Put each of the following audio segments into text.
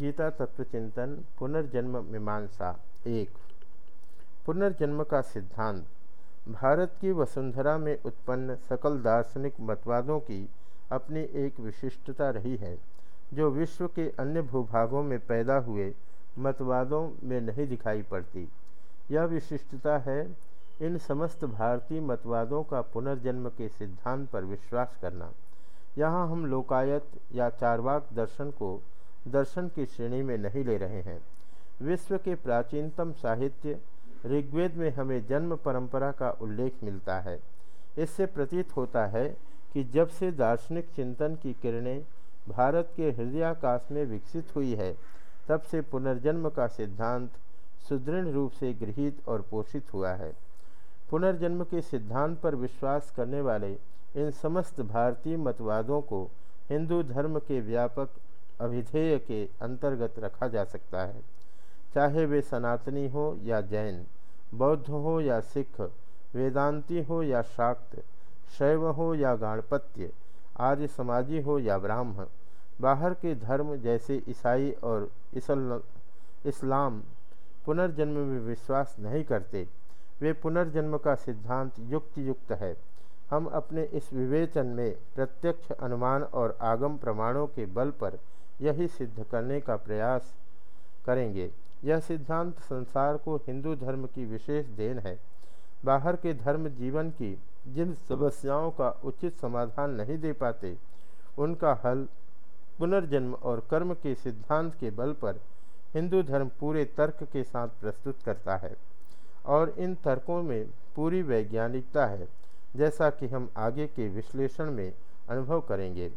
गीता तत्वचिंतन पुनर्जन्म मीमांसा। एक, पुनर्जन्म का सिद्धांत। भारत की वसुंधरा में उत्पन्न सकल दार्शनिक मतवादों की अपनी एक विशिष्टता रही है, जो विश्व के अन्य भूभागों में पैदा हुए मतवादों में नहीं दिखाई पड़ती। यह विशिष्टता है, इन समस्त भारतीय मतवादों का पुनर्जन्म के सिद्धांत पर विश्वास करना। यहाँ हम लोकायत या चारवाक दर्शन को दर्शन की श्रेणी में नहीं ले रहे हैं। विश्व के प्राचीनतम साहित्य ऋग्वेद में हमें जन्म परंपरा का उल्लेख मिलता है। इससे प्रतीत होता है कि जब से दार्शनिक चिंतन की किरणें भारत के हृदयाकाश में विकसित हुई है, तब से पुनर्जन्म का सिद्धांत सुदृढ़ रूप से गृहित और पोषित हुआ है। पुनर्जन्म के सिद्धांत पर विश्वास करने वाले इन समस्त भारतीय मतवादों को हिंदू धर्म के व्यापक अभिधेय के अंतर्गत रखा जा सकता है। चाहे वे सनातनी हो या जैन, बौद्ध हो या सिख, वेदांती हो या शाक्त, शैव हो या गाणपत्य आर्य समाजी हो या ब्राह्मण बाहर के धर्म जैसे ईसाई और इस्लाम पुनर्जन्म में विश्वास नहीं करते। वे पुनर्जन्म का सिद्धांत युक्त युक्त है। हम अपने इस विवेचन में प्रत्यक्ष अनुमान और आगम प्रमाणों के बल पर यही सिद्ध करने का प्रयास करेंगे। यह सिद्धांत संसार को हिंदू धर्म की विशेष देन है। बाहर के धर्म जीवन की जिन समस्याओं का उचित समाधान नहीं दे पाते, उनका हल पुनर्जन्म और कर्म के सिद्धांत के बल पर हिंदू धर्म पूरे तर्क के साथ प्रस्तुत करता है और इन तर्कों में पूरी वैज्ञानिकता है, जैसा कि हम आगे के विश्लेषण में अनुभव करेंगे।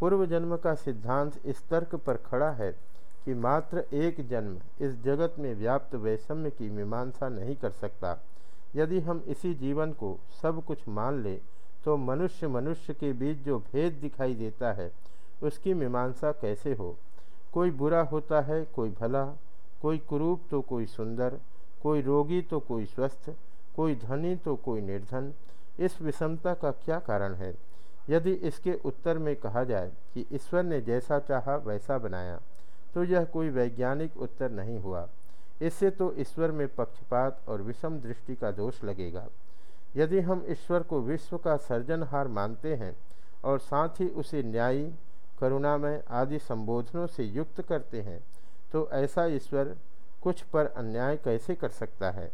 पूर्व जन्म का सिद्धांत इस तर्क पर खड़ा है कि मात्र एक जन्म इस जगत में व्याप्त वैषम्य की मीमांसा नहीं कर सकता। यदि हम इसी जीवन को सब कुछ मान ले तो मनुष्य मनुष्य के बीच जो भेद दिखाई देता है, उसकी मीमांसा कैसे हो? कोई बुरा होता है, कोई भला, कोई कुरूप तो कोई सुंदर, कोई रोगी तो कोई स्वस्थ, कोई धनी तो कोई निर्धन। इस विषमता का क्या कारण है? यदि इसके उत्तर में कहा जाए कि ईश्वर ने जैसा चाहा वैसा बनाया तो यह कोई वैज्ञानिक उत्तर नहीं हुआ। इससे तो ईश्वर में पक्षपात और विषम दृष्टि का दोष लगेगा। यदि हम ईश्वर को विश्व का सर्जनहार मानते हैं और साथ ही उसे न्यायी, करुणामय आदि संबोधनों से युक्त करते हैं तो ऐसा ईश्वर कुछ पर अन्याय कैसे कर सकता है?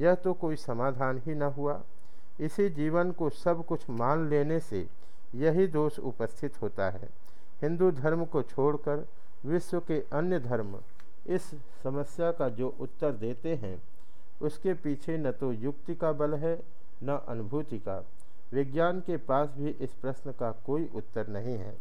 यह तो कोई समाधान ही न हुआ। इसी जीवन को सब कुछ मान लेने से यही दोष उपस्थित होता है। हिंदू धर्म को छोड़कर विश्व के अन्य धर्म इस समस्या का जो उत्तर देते हैं, उसके पीछे न तो युक्ति का बल है, न अनुभूति का। विज्ञान के पास भी इस प्रश्न का कोई उत्तर नहीं है।